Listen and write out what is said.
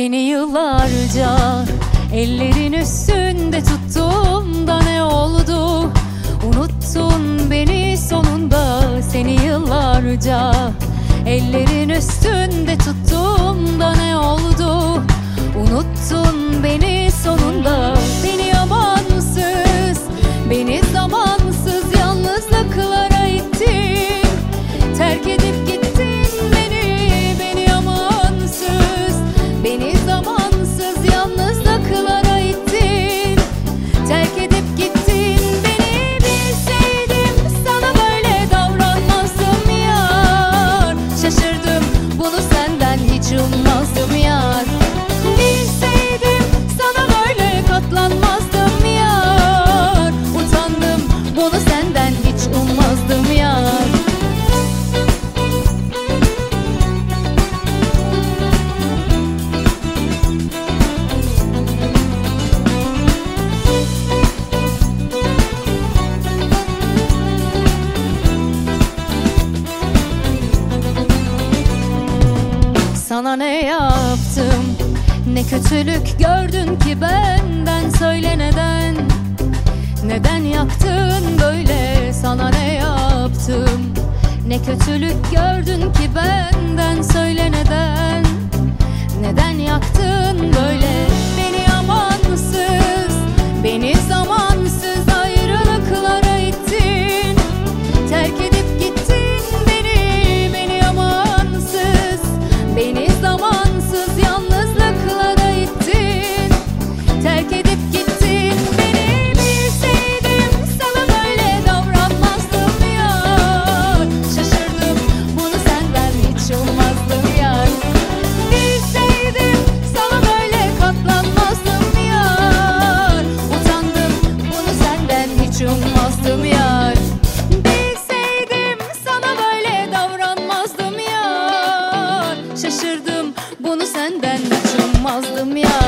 Seni yıllarca ellerin üstünde tuttuğumda ne oldu? Unuttun beni sonunda seni yıllarca Ellerin üstünde tuttuğumda ne oldu? Sana ne yaptım? Ne kötülük gördün ki benden? Söyle neden? Neden yaktın böyle? Sana ne yaptım? Ne kötülük gördün ki benden? Söyle neden? yazdım ya.